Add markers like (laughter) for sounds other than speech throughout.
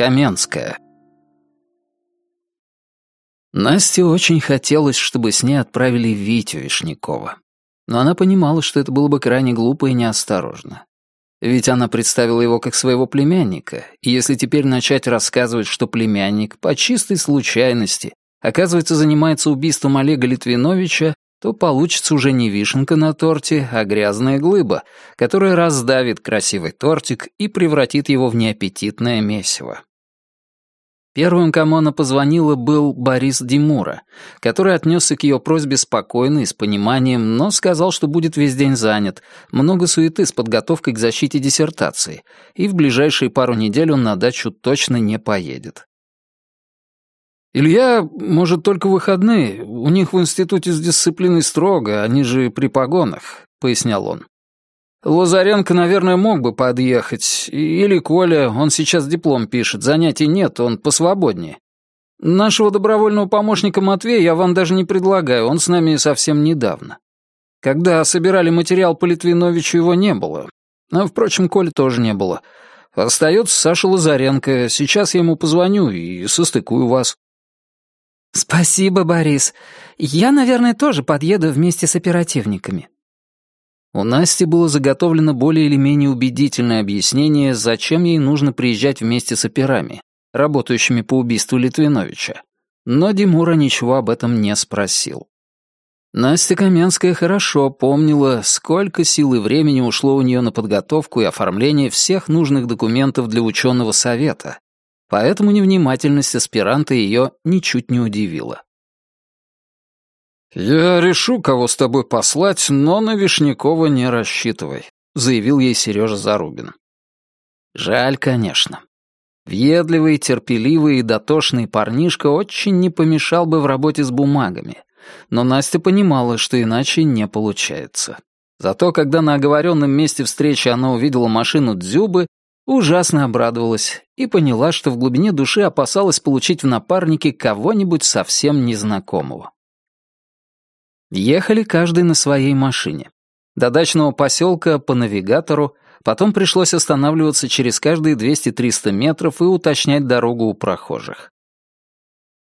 Каменская. Насте очень хотелось, чтобы с ней отправили Витю Вишнякова. Но она понимала, что это было бы крайне глупо и неосторожно. Ведь она представила его как своего племянника, и если теперь начать рассказывать, что племянник по чистой случайности, оказывается, занимается убийством Олега Литвиновича, то получится уже не вишенка на торте, а грязная глыба, которая раздавит красивый тортик и превратит его в неаппетитное месиво. Первым, кому она позвонила, был Борис Димура, который отнесся к ее просьбе спокойно и с пониманием, но сказал, что будет весь день занят, много суеты с подготовкой к защите диссертации, и в ближайшие пару недель он на дачу точно не поедет. «Илья, может, только выходные. У них в институте с дисциплиной строго, они же при погонах», — пояснял он. Лазаренко, наверное, мог бы подъехать. Или Коля, он сейчас диплом пишет, занятий нет, он посвободнее. Нашего добровольного помощника Матвея я вам даже не предлагаю, он с нами совсем недавно. Когда собирали материал по Литвиновичу, его не было. Но, впрочем, Коля тоже не было. Остается Саша Лазаренко. Сейчас я ему позвоню и состыкую вас. «Спасибо, Борис. Я, наверное, тоже подъеду вместе с оперативниками. У Насти было заготовлено более или менее убедительное объяснение, зачем ей нужно приезжать вместе с операми, работающими по убийству Литвиновича. Но Димура ничего об этом не спросил. Настя Каменская хорошо помнила, сколько сил и времени ушло у нее на подготовку и оформление всех нужных документов для ученого совета, поэтому невнимательность аспиранта ее ничуть не удивила. «Я решу, кого с тобой послать, но на Вишнякова не рассчитывай», — заявил ей Сережа Зарубин. Жаль, конечно. Въедливый, терпеливый и дотошный парнишка очень не помешал бы в работе с бумагами, но Настя понимала, что иначе не получается. Зато когда на оговоренном месте встречи она увидела машину Дзюбы, ужасно обрадовалась и поняла, что в глубине души опасалась получить в напарнике кого-нибудь совсем незнакомого. Ехали каждый на своей машине. До дачного поселка по навигатору, потом пришлось останавливаться через каждые 200-300 метров и уточнять дорогу у прохожих.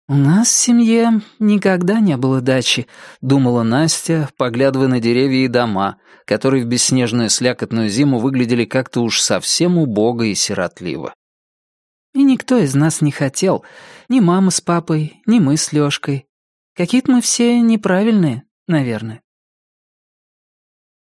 «У нас в семье никогда не было дачи», — думала Настя, поглядывая на деревья и дома, которые в бесснежную слякотную зиму выглядели как-то уж совсем убого и сиротливо. «И никто из нас не хотел, ни мама с папой, ни мы с Лёшкой. Какие-то мы все неправильные, наверное.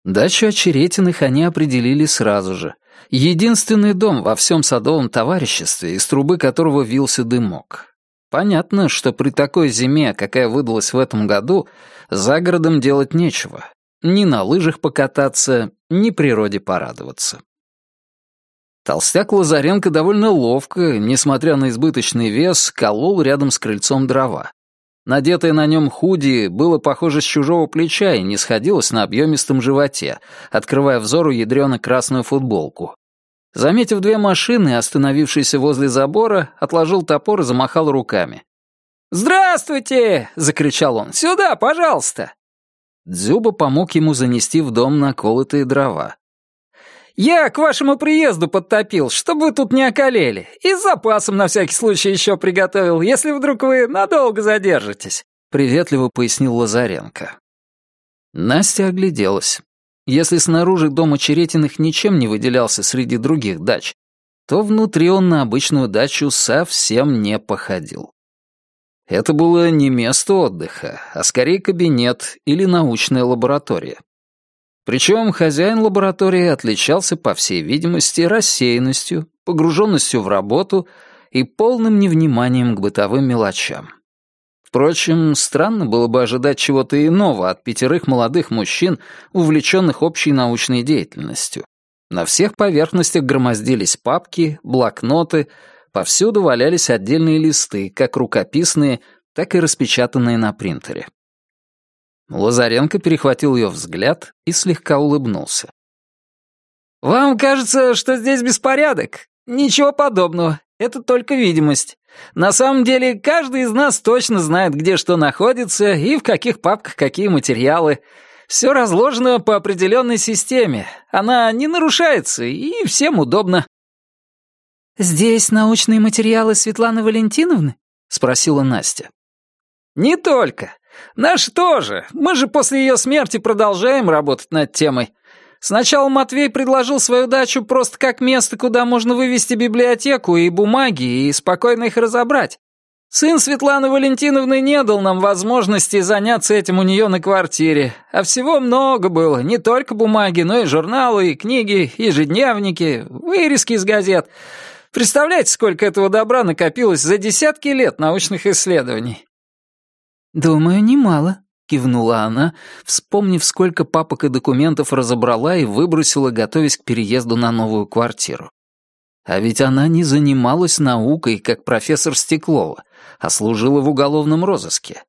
Дачу Очеретиных они определили сразу же. Единственный дом во всем садовом товариществе, из трубы которого вился дымок. Понятно, что при такой зиме, какая выдалась в этом году, за городом делать нечего. Ни на лыжах покататься, ни природе порадоваться. Толстяк Лазаренко довольно ловко, несмотря на избыточный вес, колол рядом с крыльцом дрова. Надетое на нем худи было похоже с чужого плеча и не сходилось на объемистом животе, открывая взору ядрёно-красную футболку. Заметив две машины, остановившиеся возле забора, отложил топор и замахал руками. «Здравствуйте!» — закричал он. «Сюда, пожалуйста!» Дзюба помог ему занести в дом наколотые дрова. «Я к вашему приезду подтопил, чтобы вы тут не околели. И с запасом на всякий случай еще приготовил, если вдруг вы надолго задержитесь», — приветливо пояснил Лазаренко. Настя огляделась. Если снаружи дом Очеретиных ничем не выделялся среди других дач, то внутри он на обычную дачу совсем не походил. Это было не место отдыха, а скорее кабинет или научная лаборатория. Причем хозяин лаборатории отличался, по всей видимости, рассеянностью, погруженностью в работу и полным невниманием к бытовым мелочам. Впрочем, странно было бы ожидать чего-то иного от пятерых молодых мужчин, увлеченных общей научной деятельностью. На всех поверхностях громоздились папки, блокноты, повсюду валялись отдельные листы, как рукописные, так и распечатанные на принтере. Лазаренко перехватил ее взгляд и слегка улыбнулся. «Вам кажется, что здесь беспорядок? Ничего подобного. Это только видимость. На самом деле, каждый из нас точно знает, где что находится и в каких папках какие материалы. Все разложено по определенной системе. Она не нарушается, и всем удобно». «Здесь научные материалы Светланы Валентиновны?» — спросила Настя. «Не только. Наш тоже. Мы же после ее смерти продолжаем работать над темой. Сначала Матвей предложил свою дачу просто как место, куда можно вывести библиотеку и бумаги и спокойно их разобрать. Сын Светланы Валентиновны не дал нам возможности заняться этим у нее на квартире, а всего много было, не только бумаги, но и журналы, и книги, ежедневники, вырезки из газет. Представляете, сколько этого добра накопилось за десятки лет научных исследований? «Думаю, немало», — кивнула она, вспомнив, сколько папок и документов разобрала и выбросила, готовясь к переезду на новую квартиру. А ведь она не занималась наукой, как профессор Стеклова, а служила в уголовном розыске.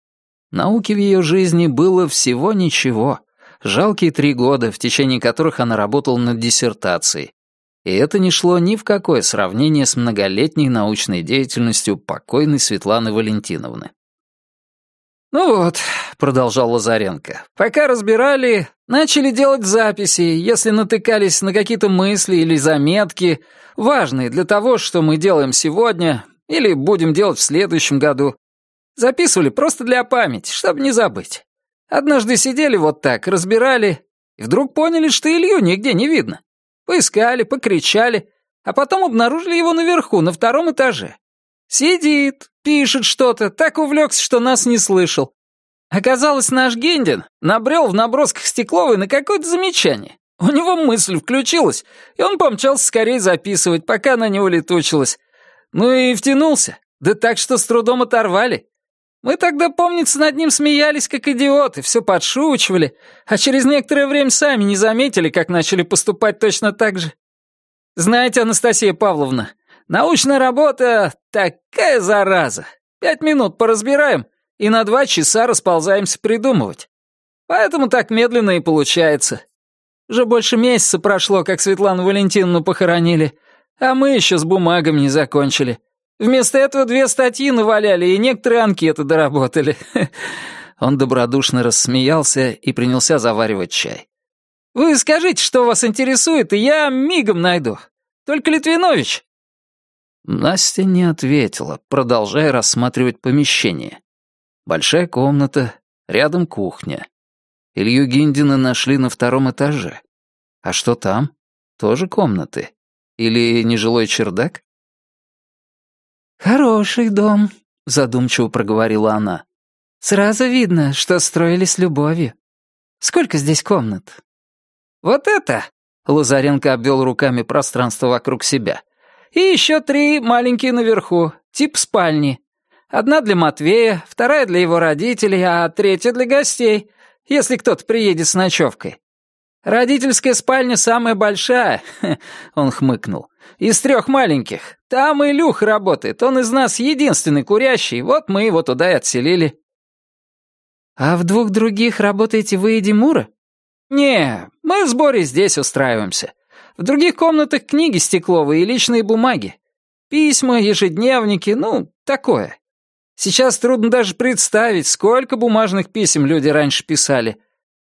Науки в ее жизни было всего ничего. Жалкие три года, в течение которых она работала над диссертацией. И это не шло ни в какое сравнение с многолетней научной деятельностью покойной Светланы Валентиновны. «Ну вот», — продолжал Лазаренко, — «пока разбирали, начали делать записи, если натыкались на какие-то мысли или заметки, важные для того, что мы делаем сегодня или будем делать в следующем году. Записывали просто для памяти, чтобы не забыть. Однажды сидели вот так, разбирали, и вдруг поняли, что Илью нигде не видно. Поискали, покричали, а потом обнаружили его наверху, на втором этаже. Сидит, пишет что-то, так увлекся, что нас не слышал. Оказалось, наш Гендин набрел в набросках Стекловой на какое-то замечание. У него мысль включилась, и он помчался скорее записывать, пока она не улетучилась. Ну и втянулся, да так, что с трудом оторвали. Мы тогда, помнится, над ним смеялись, как идиоты, все подшучивали, а через некоторое время сами не заметили, как начали поступать точно так же. Знаете, Анастасия Павловна, Научная работа — такая зараза. Пять минут поразбираем и на два часа расползаемся придумывать. Поэтому так медленно и получается. Уже больше месяца прошло, как Светлану Валентиновну похоронили, а мы еще с бумагами не закончили. Вместо этого две статьи наваляли и некоторые анкеты доработали. (laughs) Он добродушно рассмеялся и принялся заваривать чай. «Вы скажите, что вас интересует, и я мигом найду. Только Литвинович, Настя не ответила, продолжая рассматривать помещение. Большая комната, рядом кухня. Илью Гиндина нашли на втором этаже. А что там? Тоже комнаты? Или нежилой чердак? «Хороший дом», — задумчиво проговорила она. «Сразу видно, что строили с любовью. Сколько здесь комнат?» «Вот это!» — Лазаренко обвел руками пространство вокруг себя. И еще три маленькие наверху, тип спальни. Одна для Матвея, вторая для его родителей, а третья для гостей, если кто-то приедет с ночевкой. Родительская спальня самая большая, он хмыкнул, из трех маленьких. Там и Люх работает, он из нас единственный курящий, вот мы его туда и отселили. А в двух других работаете вы и Димура? Не, мы в сборе здесь устраиваемся. В других комнатах книги стекловые и личные бумаги. Письма, ежедневники, ну, такое. Сейчас трудно даже представить, сколько бумажных писем люди раньше писали.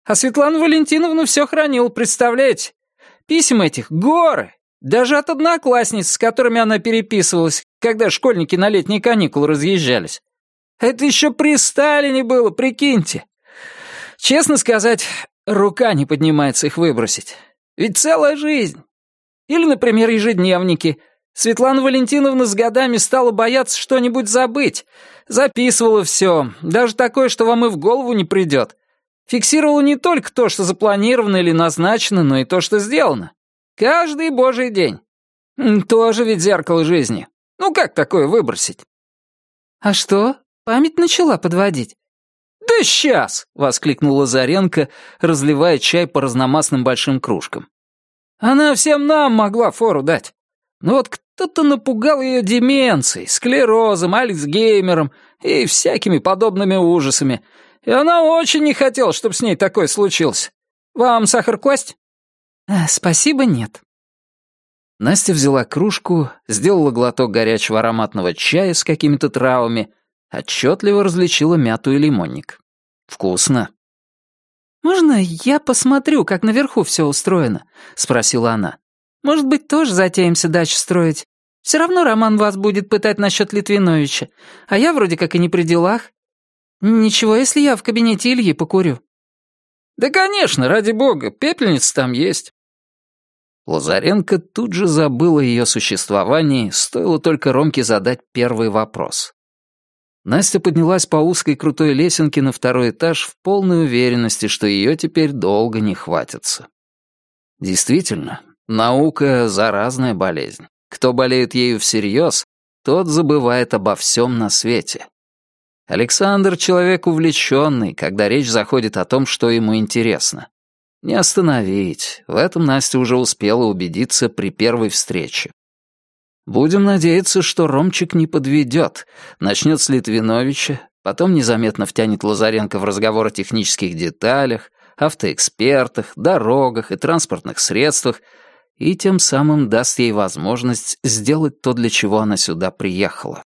А Светлана Валентиновна все хранила, представляете? Писем этих горы. Даже от одноклассниц, с которыми она переписывалась, когда школьники на летние каникулы разъезжались. Это еще при Сталине было, прикиньте. Честно сказать, рука не поднимается их выбросить. Ведь целая жизнь. Или, например, ежедневники. Светлана Валентиновна с годами стала бояться что-нибудь забыть. Записывала все, даже такое, что вам и в голову не придет. Фиксировала не только то, что запланировано или назначено, но и то, что сделано. Каждый божий день. Тоже ведь зеркало жизни. Ну как такое выбросить? А что, память начала подводить? «Да сейчас!» — воскликнул Лазаренко, разливая чай по разномастным большим кружкам. «Она всем нам могла фору дать. Но вот кто-то напугал ее деменцией, склерозом, альцгеймером и всякими подобными ужасами, и она очень не хотела, чтобы с ней такое случилось. Вам сахар класть?» «Э, «Спасибо, нет». Настя взяла кружку, сделала глоток горячего ароматного чая с какими-то травами — Отчетливо различила мяту и лимонник. Вкусно. «Можно я посмотрю, как наверху все устроено?» — спросила она. «Может быть, тоже затеемся дачу строить? Все равно Роман вас будет пытать насчет Литвиновича, а я вроде как и не при делах. Ничего, если я в кабинете Ильи покурю». «Да, конечно, ради бога, пепельница там есть». Лазаренко тут же забыл о ее существовании, стоило только Ромке задать первый вопрос. Настя поднялась по узкой крутой лесенке на второй этаж в полной уверенности, что ее теперь долго не хватится. Действительно, наука — заразная болезнь. Кто болеет ею всерьез, тот забывает обо всем на свете. Александр — человек увлеченный, когда речь заходит о том, что ему интересно. Не остановить, в этом Настя уже успела убедиться при первой встрече. Будем надеяться, что Ромчик не подведет, начнет с Литвиновича, потом незаметно втянет Лазаренко в разговор о технических деталях, автоэкспертах, дорогах и транспортных средствах, и тем самым даст ей возможность сделать то, для чего она сюда приехала.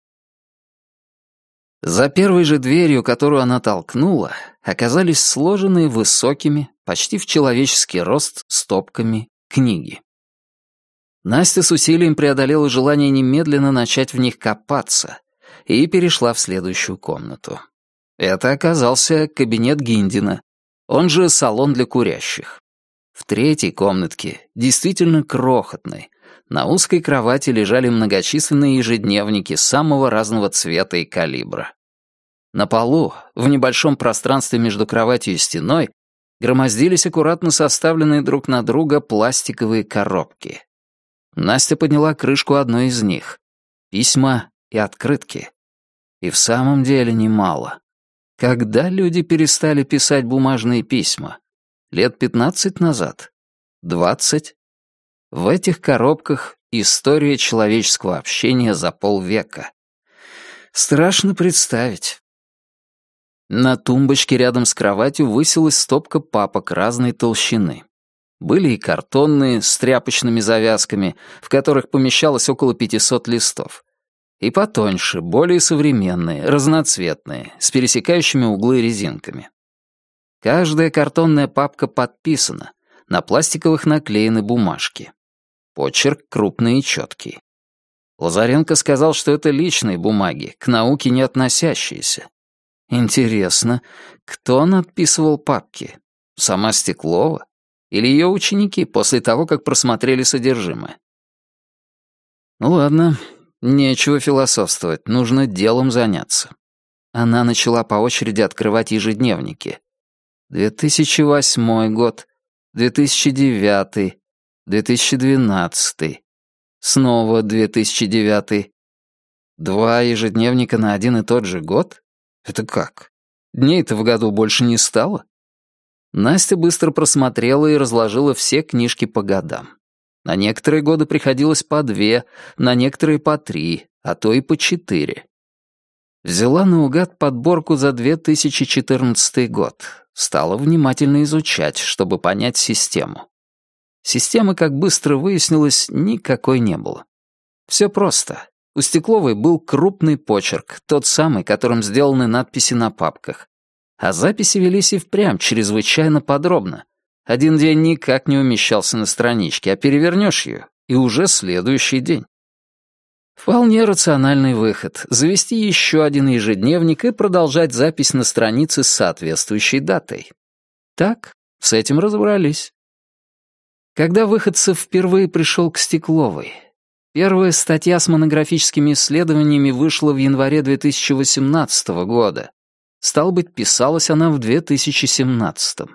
За первой же дверью, которую она толкнула, оказались сложенные высокими, почти в человеческий рост, стопками книги. Настя с усилием преодолела желание немедленно начать в них копаться и перешла в следующую комнату. Это оказался кабинет Гиндина, он же салон для курящих. В третьей комнатке, действительно крохотной, на узкой кровати лежали многочисленные ежедневники самого разного цвета и калибра. На полу, в небольшом пространстве между кроватью и стеной, громоздились аккуратно составленные друг на друга пластиковые коробки. Настя подняла крышку одной из них. Письма и открытки. И в самом деле немало. Когда люди перестали писать бумажные письма? Лет пятнадцать назад? Двадцать? В этих коробках история человеческого общения за полвека. Страшно представить. На тумбочке рядом с кроватью высилась стопка папок разной толщины. Были и картонные, с тряпочными завязками, в которых помещалось около 500 листов, и потоньше, более современные, разноцветные, с пересекающими углы резинками. Каждая картонная папка подписана, на пластиковых наклеены бумажки. Почерк крупный и четкий. Лазаренко сказал, что это личные бумаги, к науке не относящиеся. Интересно, кто надписывал папки? Сама Стеклова? Или ее ученики после того, как просмотрели содержимое? Ну ладно, Нечего философствовать, нужно делом заняться. Она начала по очереди открывать ежедневники. 2008 год, 2009, 2012, снова 2009. Два ежедневника на один и тот же год? Это как? Дней-то в году больше не стало? Настя быстро просмотрела и разложила все книжки по годам. На некоторые годы приходилось по две, на некоторые по три, а то и по четыре. Взяла наугад подборку за 2014 год. Стала внимательно изучать, чтобы понять систему. Системы, как быстро выяснилось, никакой не было. Все просто. У Стекловой был крупный почерк, тот самый, которым сделаны надписи на папках. А записи велись и впрямь чрезвычайно подробно, один день никак не умещался на страничке, а перевернешь ее, и уже следующий день. Вполне рациональный выход — завести еще один ежедневник и продолжать запись на странице с соответствующей датой. Так, с этим разобрались. Когда Выходцев впервые пришел к Стекловой, первая статья с монографическими исследованиями вышла в январе 2018 года. Стал быть, писалась она в 2017.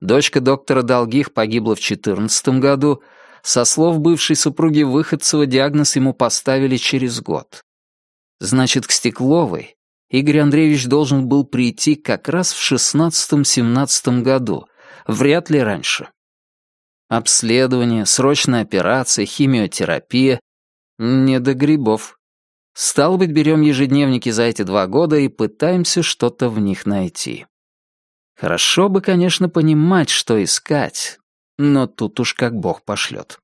Дочка доктора Долгих погибла в 14 году. Со слов бывшей супруги Выходцева диагноз ему поставили через год. Значит, к Стекловой Игорь Андреевич должен был прийти как раз в 16-17 году, вряд ли раньше. Обследование, срочная операция, химиотерапия — не до грибов. Стало быть, берем ежедневники за эти два года и пытаемся что-то в них найти. Хорошо бы, конечно, понимать, что искать, но тут уж как бог пошлет.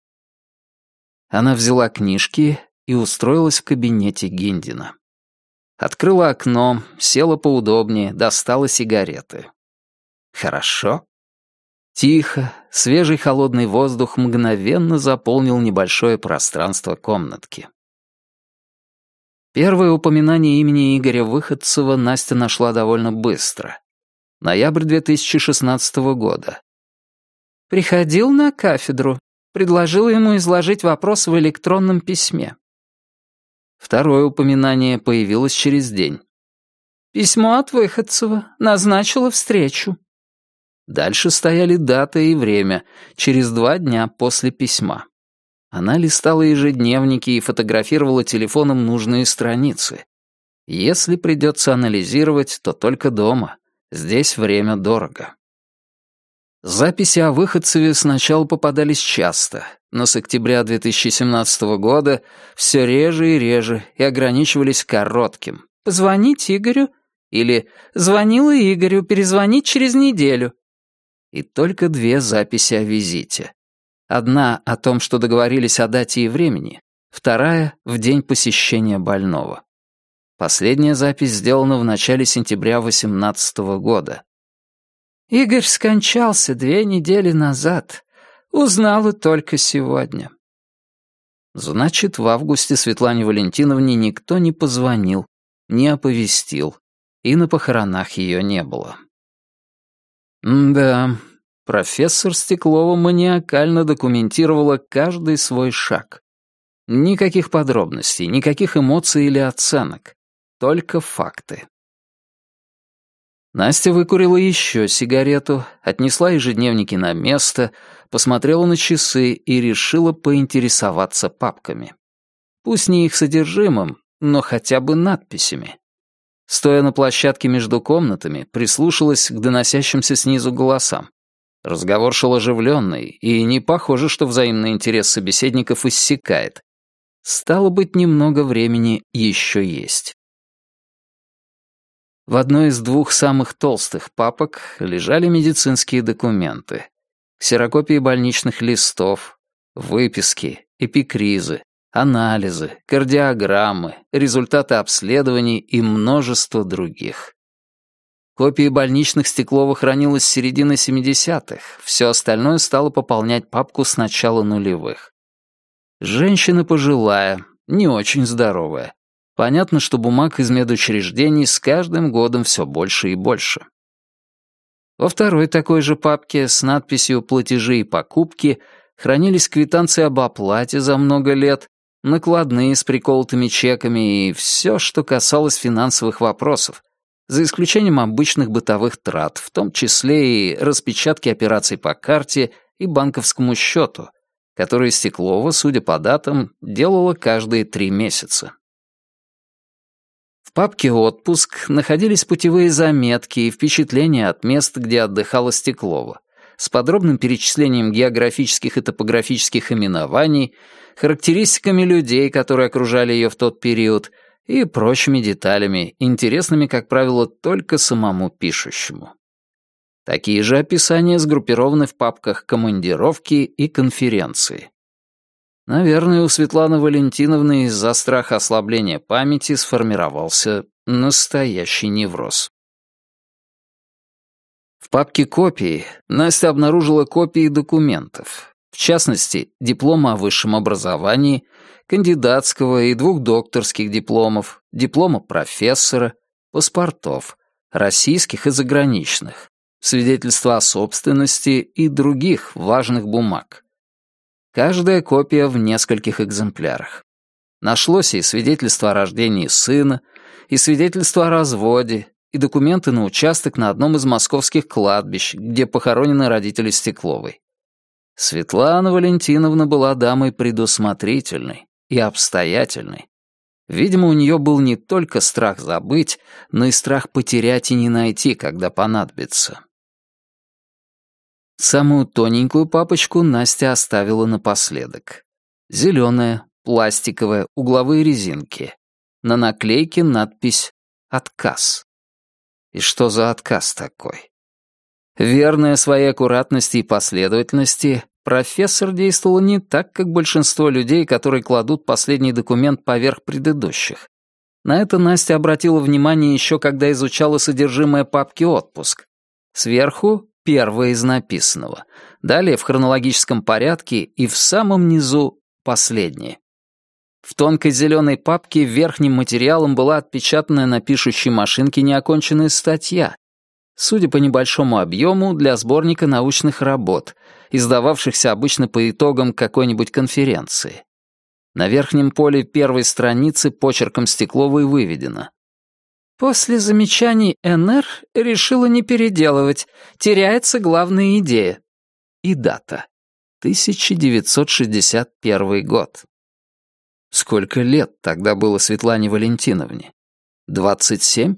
Она взяла книжки и устроилась в кабинете Гиндина. Открыла окно, села поудобнее, достала сигареты. Хорошо. Тихо, свежий холодный воздух мгновенно заполнил небольшое пространство комнатки. Первое упоминание имени Игоря Выходцева Настя нашла довольно быстро. Ноябрь 2016 года. Приходил на кафедру, предложил ему изложить вопрос в электронном письме. Второе упоминание появилось через день. Письмо от Выходцева назначило встречу. Дальше стояли дата и время, через два дня после письма. Она листала ежедневники и фотографировала телефоном нужные страницы. Если придется анализировать, то только дома. Здесь время дорого. Записи о выходцеве сначала попадались часто, но с октября 2017 года все реже и реже и ограничивались коротким. «Позвонить Игорю» или «Звонила Игорю, перезвонить через неделю». И только две записи о визите. Одна о том, что договорились о дате и времени, вторая — в день посещения больного. Последняя запись сделана в начале сентября 18 года. «Игорь скончался две недели назад. Узнала только сегодня». Значит, в августе Светлане Валентиновне никто не позвонил, не оповестил, и на похоронах ее не было. М да, профессор Стеклова маниакально документировала каждый свой шаг. Никаких подробностей, никаких эмоций или оценок. Только факты. Настя выкурила еще сигарету, отнесла ежедневники на место, посмотрела на часы и решила поинтересоваться папками. Пусть не их содержимым, но хотя бы надписями. Стоя на площадке между комнатами, прислушалась к доносящимся снизу голосам. Разговор шел оживленный, и не похоже, что взаимный интерес собеседников иссякает. Стало быть, немного времени еще есть. В одной из двух самых толстых папок лежали медицинские документы. Ксерокопии больничных листов, выписки, эпикризы, анализы, кардиограммы, результаты обследований и множество других. Копии больничных Стеклова хранилась с середины 70-х, все остальное стало пополнять папку с начала нулевых. Женщина пожилая, не очень здоровая. Понятно, что бумаг из медучреждений с каждым годом все больше и больше. Во второй такой же папке с надписью «Платежи и покупки» хранились квитанции об оплате за много лет, накладные с приколотыми чеками и все, что касалось финансовых вопросов, за исключением обычных бытовых трат, в том числе и распечатки операций по карте и банковскому счету, которые Стеклова, судя по датам, делала каждые три месяца. В папке «Отпуск» находились путевые заметки и впечатления от мест, где отдыхала Стеклова, с подробным перечислением географических и топографических именований, характеристиками людей, которые окружали ее в тот период, и прочими деталями, интересными, как правило, только самому пишущему. Такие же описания сгруппированы в папках «Командировки» и «Конференции». Наверное, у Светланы Валентиновны из-за страха ослабления памяти сформировался настоящий невроз. В папке «Копии» Настя обнаружила копии документов, в частности, диплома о высшем образовании, кандидатского и двух докторских дипломов, диплома профессора, паспортов, российских и заграничных, свидетельства о собственности и других важных бумаг. Каждая копия в нескольких экземплярах. Нашлось и свидетельство о рождении сына, и свидетельство о разводе, и документы на участок на одном из московских кладбищ, где похоронены родители Стекловой. Светлана Валентиновна была дамой предусмотрительной и обстоятельной. Видимо, у нее был не только страх забыть, но и страх потерять и не найти, когда понадобится. Самую тоненькую папочку Настя оставила напоследок. Зеленая, пластиковая, угловые резинки. На наклейке надпись «Отказ». И что за отказ такой? Верная своей аккуратности и последовательности, Профессор действовал не так, как большинство людей, которые кладут последний документ поверх предыдущих. На это Настя обратила внимание еще когда изучала содержимое папки «Отпуск». Сверху — первое из написанного. Далее в хронологическом порядке и в самом низу — последнее. В тонкой зеленой папке верхним материалом была отпечатанная на пишущей машинке неоконченная статья, судя по небольшому объему, для сборника научных работ, издававшихся обычно по итогам какой-нибудь конференции. На верхнем поле первой страницы почерком Стекловой выведено. После замечаний НР решила не переделывать, теряется главная идея. И дата. 1961 год. Сколько лет тогда было Светлане Валентиновне? 27?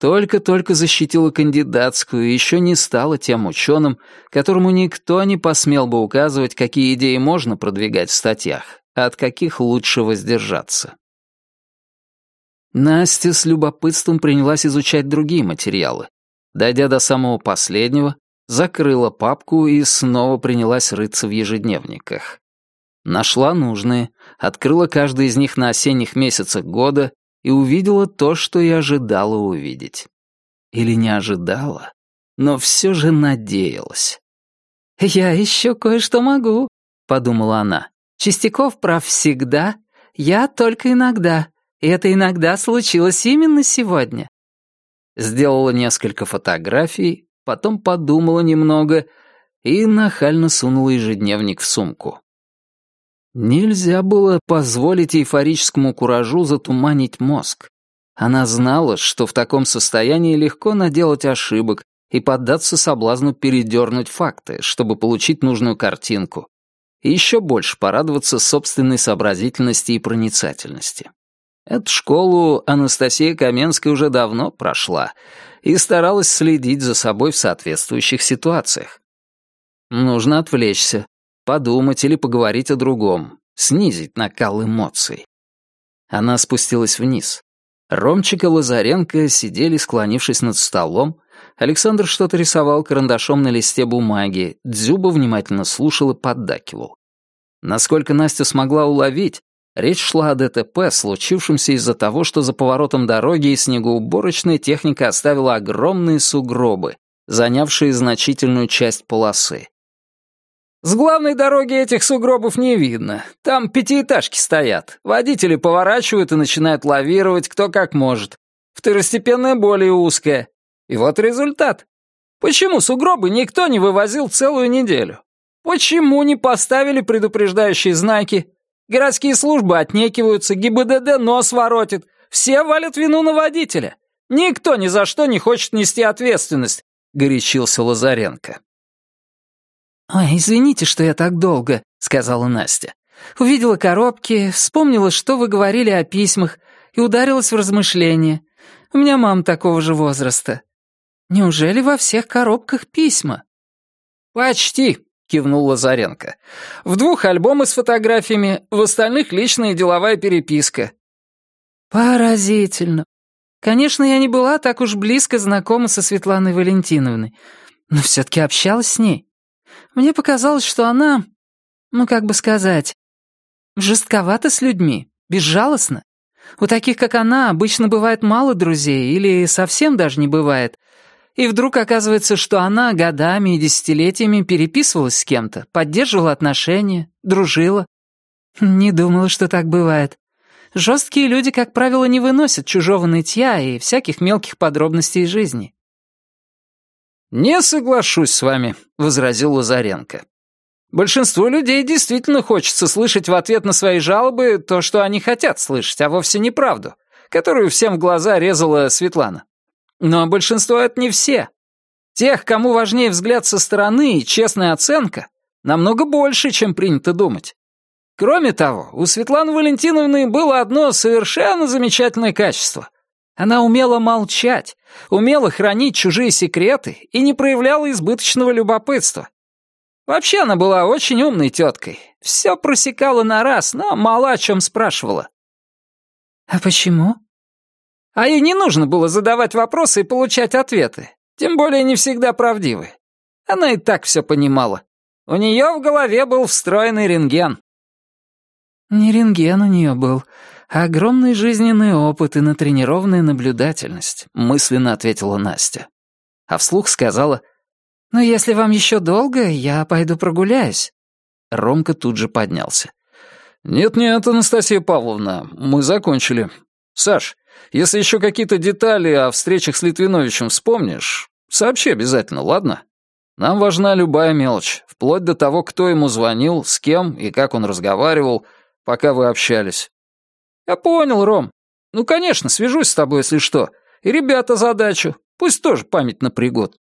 Только-только защитила кандидатскую и еще не стала тем ученым, которому никто не посмел бы указывать, какие идеи можно продвигать в статьях, а от каких лучше воздержаться. Настя с любопытством принялась изучать другие материалы. Дойдя до самого последнего, закрыла папку и снова принялась рыться в ежедневниках. Нашла нужные, открыла каждый из них на осенних месяцах года и увидела то, что и ожидала увидеть. Или не ожидала, но все же надеялась. «Я еще кое-что могу», — подумала она. «Чистяков прав всегда, я только иногда, и это иногда случилось именно сегодня». Сделала несколько фотографий, потом подумала немного и нахально сунула ежедневник в сумку. Нельзя было позволить эйфорическому куражу затуманить мозг. Она знала, что в таком состоянии легко наделать ошибок и поддаться соблазну передернуть факты, чтобы получить нужную картинку, и еще больше порадоваться собственной сообразительности и проницательности. Эту школу Анастасия Каменская уже давно прошла и старалась следить за собой в соответствующих ситуациях. Нужно отвлечься, подумать или поговорить о другом, снизить накал эмоций. Она спустилась вниз. Ромчик и Лазаренко сидели, склонившись над столом. Александр что-то рисовал карандашом на листе бумаги. Дзюба внимательно слушал и поддакивал. Насколько Настя смогла уловить, речь шла о ДТП, случившемся из-за того, что за поворотом дороги и снегоуборочная техника оставила огромные сугробы, занявшие значительную часть полосы. С главной дороги этих сугробов не видно. Там пятиэтажки стоят. Водители поворачивают и начинают лавировать кто как может. Второстепенная более узкая. И вот результат. Почему сугробы никто не вывозил целую неделю? Почему не поставили предупреждающие знаки? Городские службы отнекиваются, ГИБДД нос воротит. Все валят вину на водителя. Никто ни за что не хочет нести ответственность, горячился Лазаренко. «Ой, извините, что я так долго», — сказала Настя. «Увидела коробки, вспомнила, что вы говорили о письмах, и ударилась в размышления. У меня мама такого же возраста. Неужели во всех коробках письма?» «Почти», — кивнул Лазаренко. «В двух альбомы с фотографиями, в остальных личная и деловая переписка». «Поразительно. Конечно, я не была так уж близко знакома со Светланой Валентиновной, но все-таки общалась с ней. Мне показалось, что она, ну как бы сказать, жестковата с людьми, безжалостна. У таких, как она, обычно бывает мало друзей или совсем даже не бывает. И вдруг оказывается, что она годами и десятилетиями переписывалась с кем-то, поддерживала отношения, дружила. Не думала, что так бывает. Жесткие люди, как правило, не выносят чужого нытья и всяких мелких подробностей жизни. «Не соглашусь с вами», — возразил Лазаренко. «Большинству людей действительно хочется слышать в ответ на свои жалобы то, что они хотят слышать, а вовсе не правду, которую всем в глаза резала Светлана. Но большинство — это не все. Тех, кому важнее взгляд со стороны и честная оценка, намного больше, чем принято думать. Кроме того, у Светланы Валентиновны было одно совершенно замечательное качество. Она умела молчать, умела хранить чужие секреты и не проявляла избыточного любопытства. Вообще она была очень умной теткой. Все просекала на раз, но мало о чем спрашивала. «А почему?» А ей не нужно было задавать вопросы и получать ответы, тем более не всегда правдивые. Она и так все понимала. У нее в голове был встроенный рентген. «Не рентген у нее был, «Огромный жизненный опыт и натренированная наблюдательность», — мысленно ответила Настя. А вслух сказала, «Ну, если вам еще долго, я пойду прогуляюсь». Ромка тут же поднялся. «Нет-нет, Анастасия Павловна, мы закончили. Саш, если еще какие-то детали о встречах с Литвиновичем вспомнишь, сообщи обязательно, ладно? Нам важна любая мелочь, вплоть до того, кто ему звонил, с кем и как он разговаривал, пока вы общались». «Я понял, Ром. Ну, конечно, свяжусь с тобой, если что. И ребята задачу. Пусть тоже память напрягут».